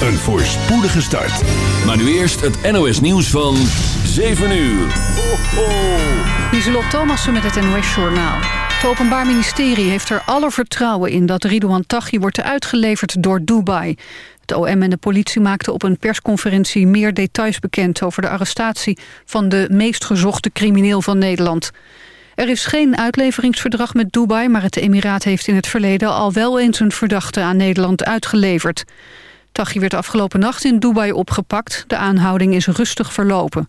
een voorspoedige start. Maar nu eerst het NOS nieuws van 7 uur. Ho, ho. Lieselot Thomassen met het NOS Journaal. Het Openbaar Ministerie heeft er alle vertrouwen in... dat Ridouan Taghi wordt uitgeleverd door Dubai. Het OM en de politie maakten op een persconferentie... meer details bekend over de arrestatie... van de meest gezochte crimineel van Nederland. Er is geen uitleveringsverdrag met Dubai... maar het Emiraat heeft in het verleden al wel eens een verdachte aan Nederland uitgeleverd. Taghi werd afgelopen nacht in Dubai opgepakt. De aanhouding is rustig verlopen.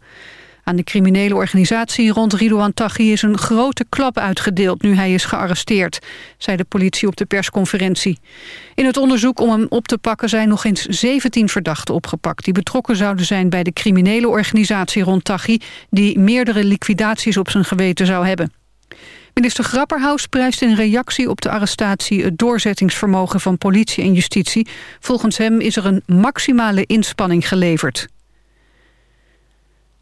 Aan de criminele organisatie rond Ridouan Taghi is een grote klap uitgedeeld nu hij is gearresteerd, zei de politie op de persconferentie. In het onderzoek om hem op te pakken zijn nog eens 17 verdachten opgepakt die betrokken zouden zijn bij de criminele organisatie rond Taghi die meerdere liquidaties op zijn geweten zou hebben. Minister Grapperhaus prijst in reactie op de arrestatie het doorzettingsvermogen van politie en justitie. Volgens hem is er een maximale inspanning geleverd.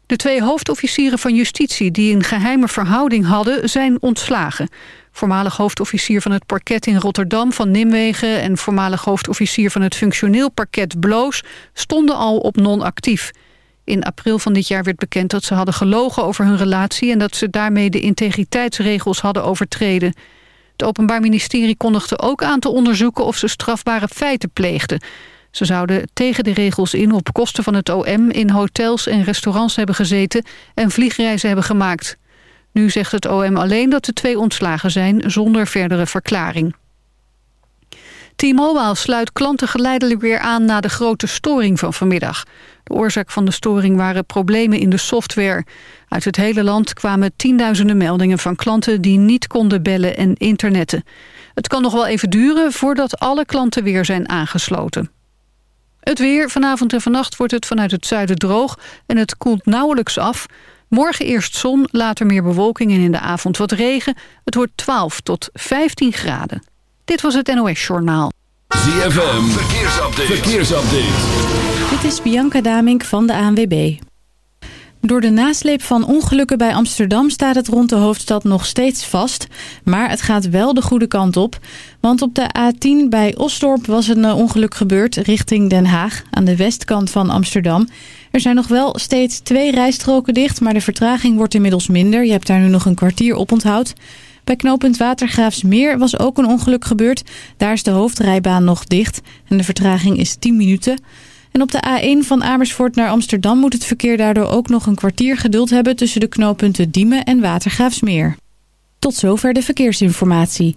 De twee hoofdofficieren van justitie die een geheime verhouding hadden... zijn ontslagen. Voormalig hoofdofficier van het parket in Rotterdam van Nimwegen... en voormalig hoofdofficier van het functioneel parket Bloos... stonden al op non-actief. In april van dit jaar werd bekend dat ze hadden gelogen over hun relatie... en dat ze daarmee de integriteitsregels hadden overtreden. Het Openbaar Ministerie kondigde ook aan te onderzoeken... of ze strafbare feiten pleegden... Ze zouden tegen de regels in op kosten van het OM... in hotels en restaurants hebben gezeten en vliegreizen hebben gemaakt. Nu zegt het OM alleen dat de twee ontslagen zijn zonder verdere verklaring. T-Mobile sluit klanten geleidelijk weer aan na de grote storing van vanmiddag. De oorzaak van de storing waren problemen in de software. Uit het hele land kwamen tienduizenden meldingen van klanten die niet konden bellen en internetten. Het kan nog wel even duren voordat alle klanten weer zijn aangesloten. Het weer. Vanavond en vannacht wordt het vanuit het zuiden droog en het koelt nauwelijks af. Morgen eerst zon, later meer bewolking en in de avond wat regen. Het wordt 12 tot 15 graden. Dit was het NOS Journaal. ZFM. Verkeersupdate. Verkeersupdate. Dit is Bianca Damink van de ANWB. Door de nasleep van ongelukken bij Amsterdam staat het rond de hoofdstad nog steeds vast. Maar het gaat wel de goede kant op. Want op de A10 bij Osdorp was een eh, ongeluk gebeurd richting Den Haag aan de westkant van Amsterdam. Er zijn nog wel steeds twee rijstroken dicht, maar de vertraging wordt inmiddels minder. Je hebt daar nu nog een kwartier op onthoud. Bij knooppunt Watergraafsmeer was ook een ongeluk gebeurd. Daar is de hoofdrijbaan nog dicht en de vertraging is 10 minuten. En op de A1 van Amersfoort naar Amsterdam moet het verkeer daardoor ook nog een kwartier geduld hebben tussen de knooppunten Diemen en Watergraafsmeer. Tot zover de verkeersinformatie.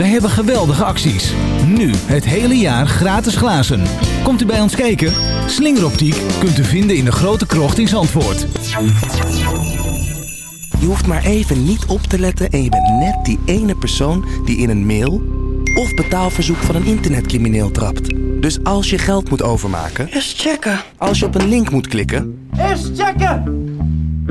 Wij hebben geweldige acties. Nu het hele jaar gratis glazen. Komt u bij ons kijken? Slingeroptiek kunt u vinden in de grote krocht in Zandvoort. Je hoeft maar even niet op te letten en je bent net die ene persoon die in een mail of betaalverzoek van een internetcrimineel trapt. Dus als je geld moet overmaken... Eerst checken. Als je op een link moet klikken... Eerst checken!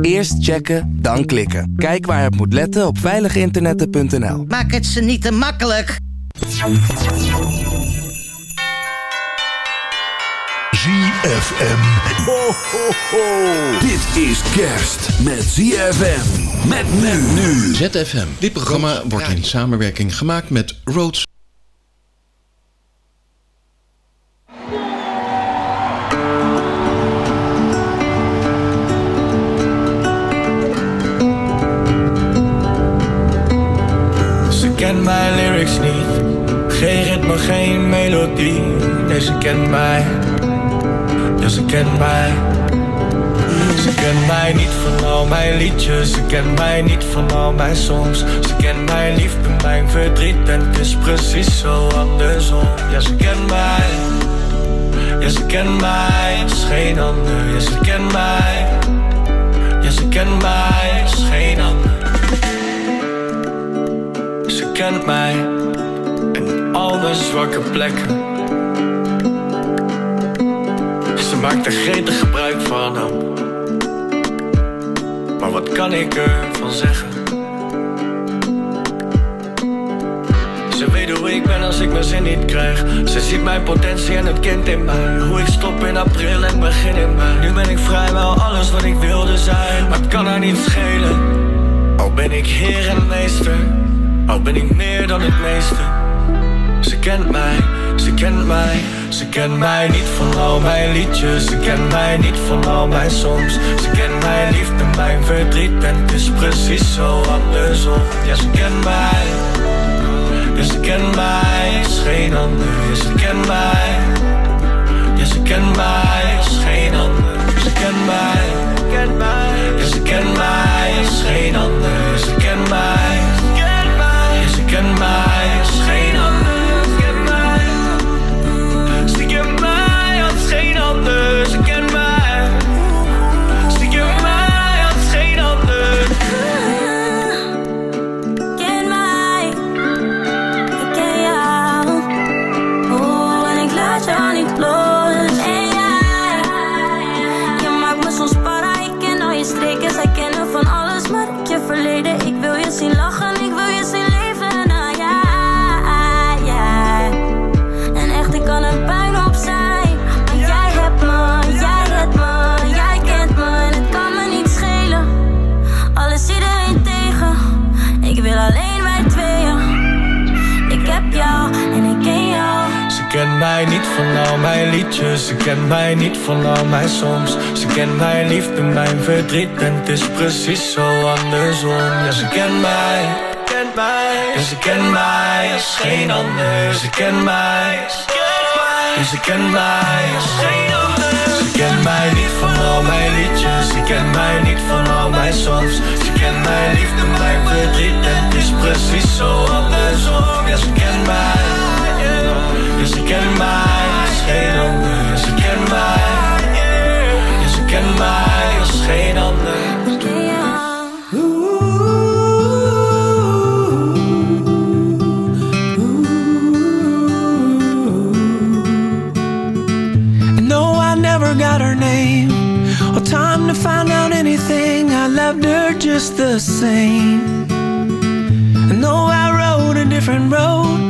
Eerst checken, dan klikken. Kijk waar het moet letten op veiliginternetten.nl. Maak het ze niet te makkelijk. ZFM. Ho, ho, ho. Dit is kerst met ZFM. Met men nu. ZFM. Dit programma wordt in samenwerking gemaakt met Roads. Mijn lyrics niet, geen ritme, geen melodie. Nee, ze kent mij, ja ze kent mij. Ze kent mij niet van al mijn liedjes, ze kent mij niet van al mijn songs. Ze kent mijn liefde, mijn verdriet en het is precies zo andersom. Ja, ze kent mij, ja ze kent mij, het is geen ander. Ja, ze kent mij, ja ze kent mij, het is geen ander. Kent mij en al mijn zwakke plekken. Ze maakt er gretig gebruik van. Maar wat kan ik ervan zeggen? Ze weet hoe ik ben als ik mijn zin niet krijg. Ze ziet mijn potentie en het kind in mij. Hoe ik stop in april en begin in mei. Nu ben ik vrijwel alles wat ik wilde zijn. Maar het kan haar niet schelen. Al ben ik heer en meester. Al ben ik meer dan het meeste. Ze kent mij, ze kent mij. Ze kent mij niet van al mijn liedjes. Ze kent mij niet van al mijn songs. Ze kent mijn liefde, mijn verdriet. En het is precies zo andersom. Ja, ze kent mij. Ja, ze kent mij, is geen ander. Ja, ze kent mij. Ja, ze kent mij, is geen ander. Ze kent mij. Ja, ze kent mij, is geen ander. Ze kent mij. Ze kent mij niet van al mijn songs. Ze kent mijn liefde, mijn verdriet en het is precies zo andersom. Ja, ze kent mij, ja, ze kent mij als geen ander. Ze kent mij, ja, ze kent mij als geen ander. Ze kent mij niet van al mijn liedjes, ze kent mij niet van al mijn songs. Ze kent mijn liefde, mijn verdriet en het is precies zo andersom. Ja, ze kent mij. Ja, ze kent mij geen ander. Ze kent mij. Ja, ze kent mij als geen ander. No, I never got her name or time to find out anything. I loved her just the same. And though I rode a different road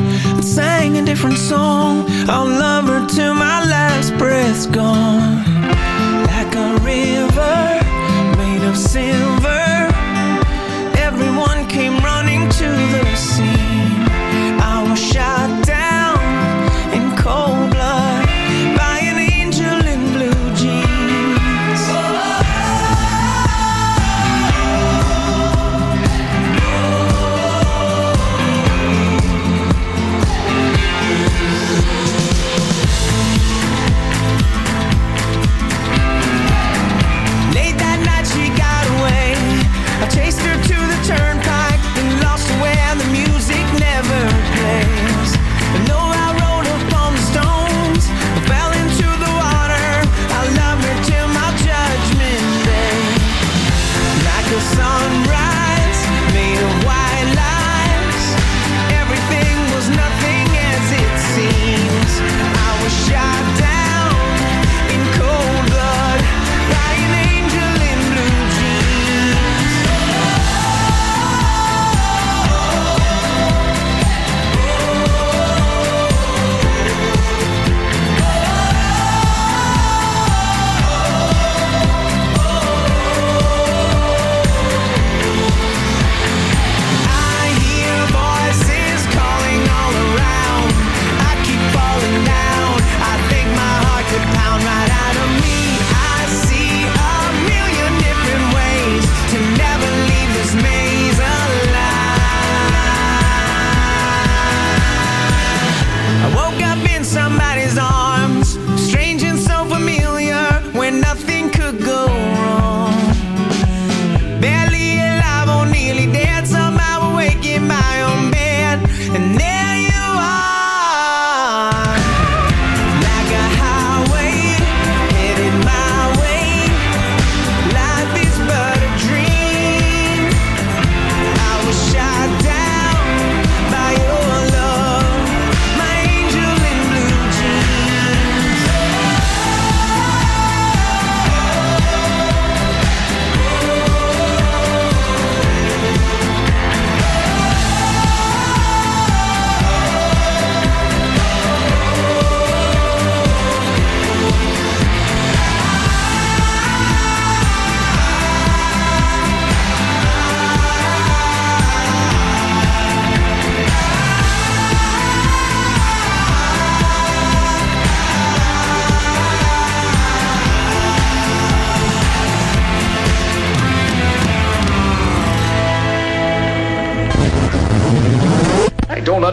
sang a different song, I'll love her till my last breath's gone. Like a river made of silver, everyone came running to the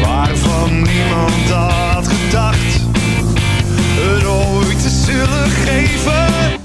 waarvan niemand had gedacht, het ooit te zullen geven.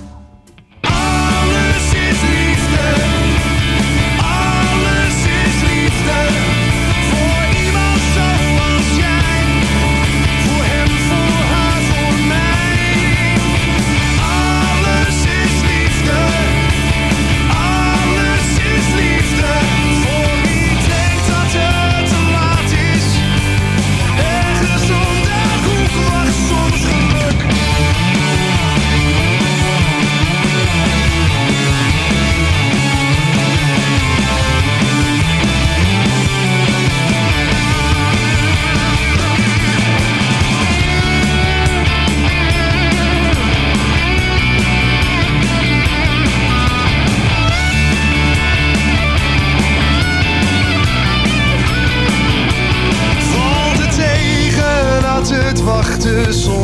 começou.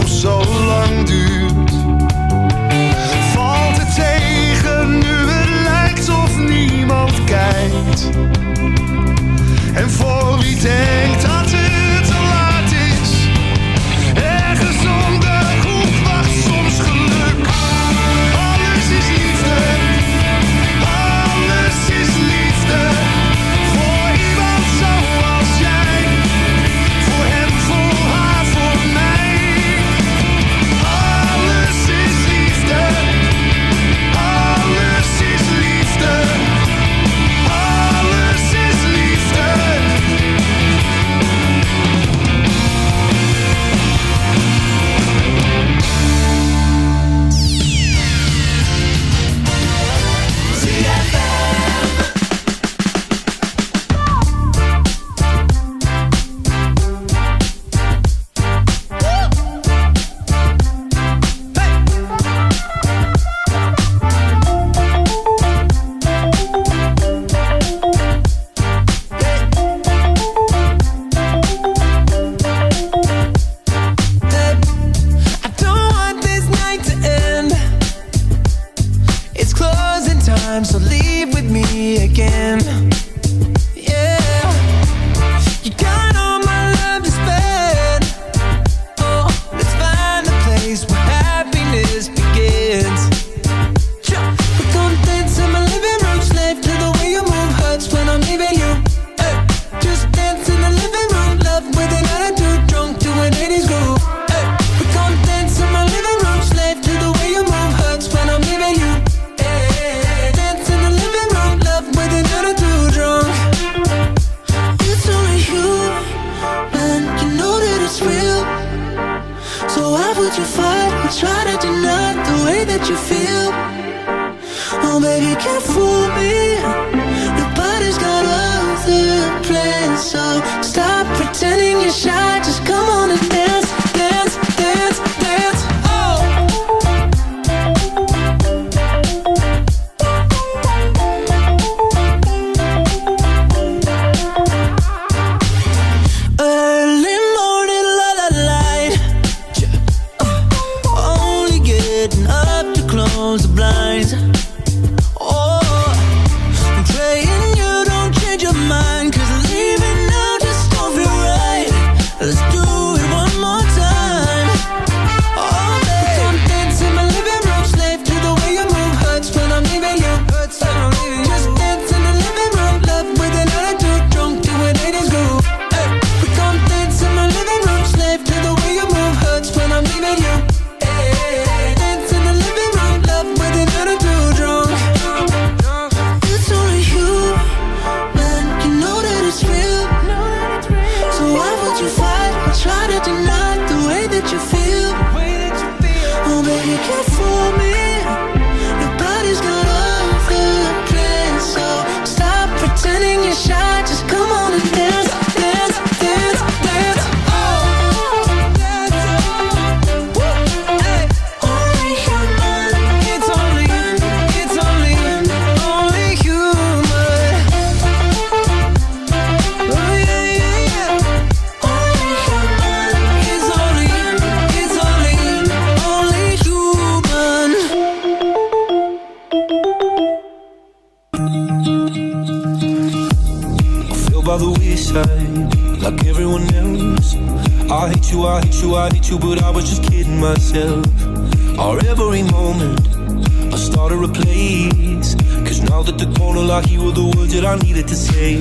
at the corner like you were the words that I needed to say.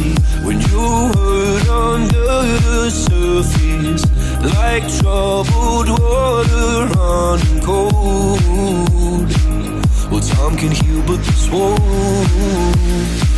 When you heard under the surface, like troubled water running cold. Well, time can heal, but this won't.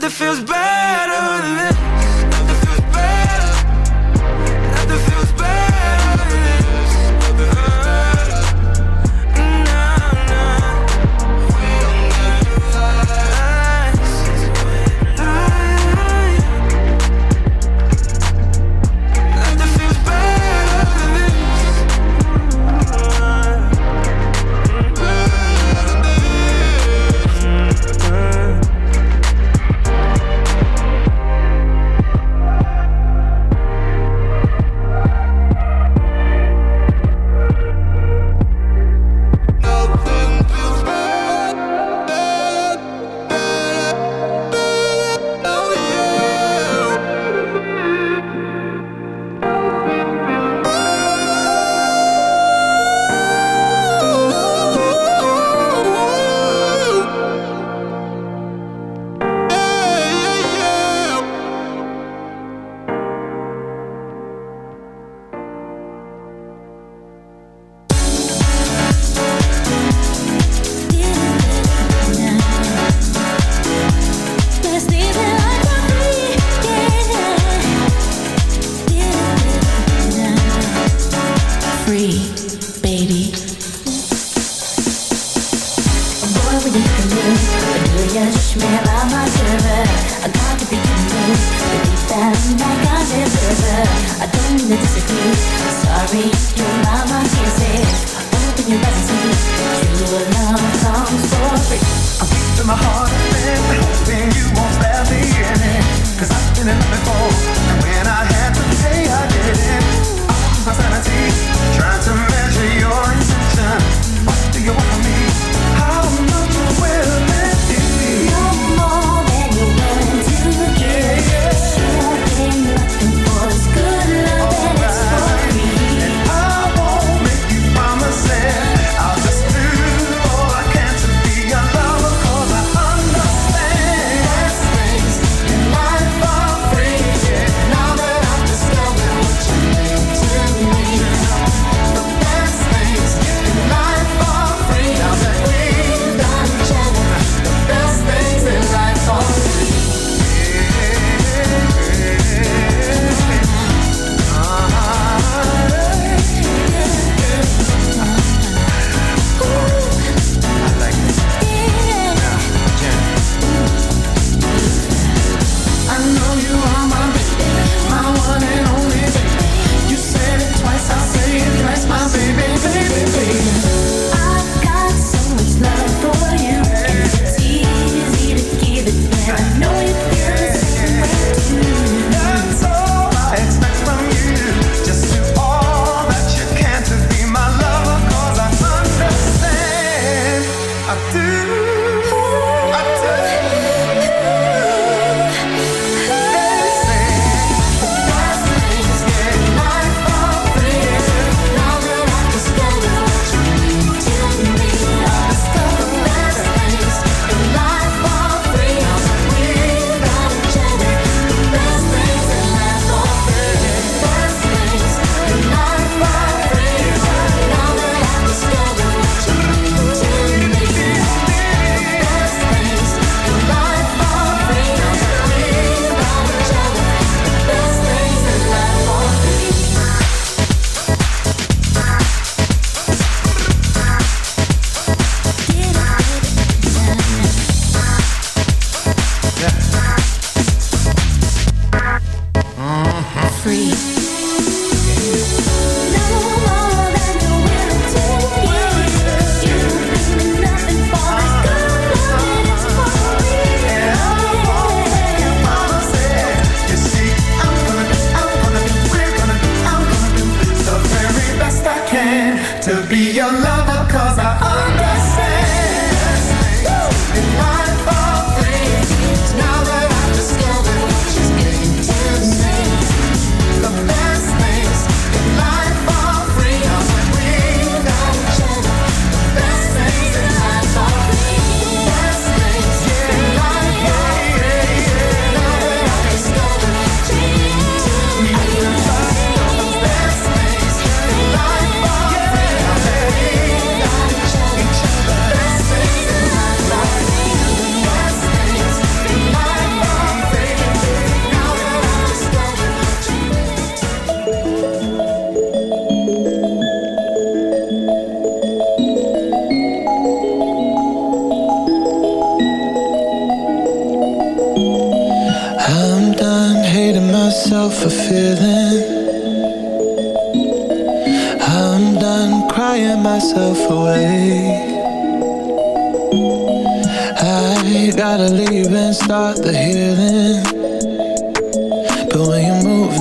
nothing feels better than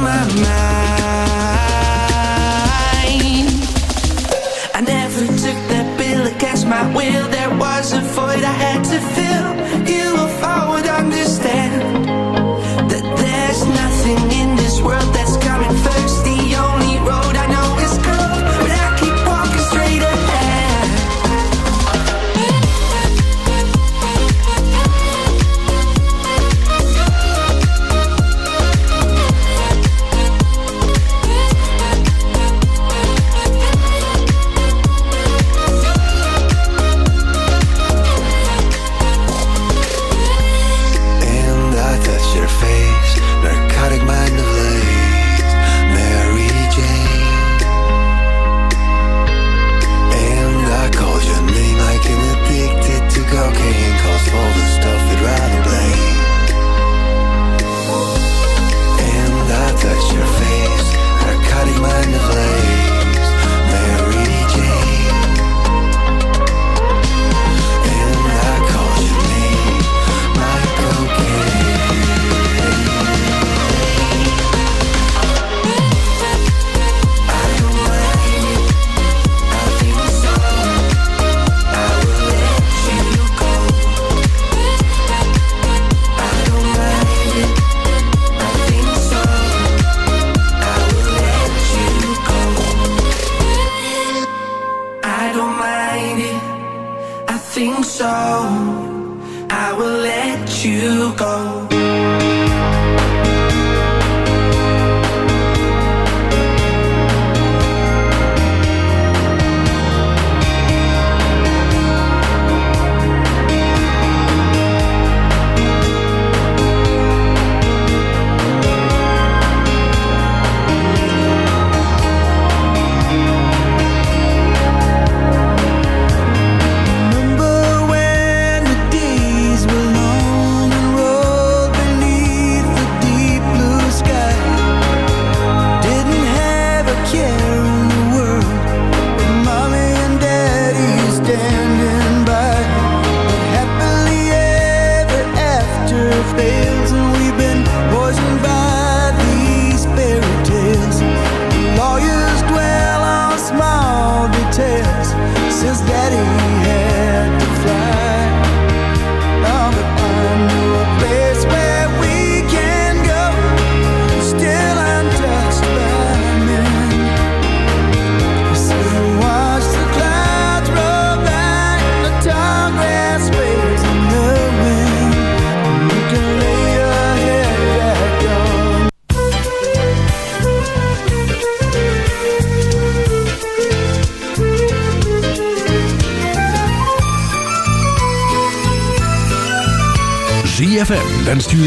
My mind. I never took that bill against my will. There was a void I had to fill.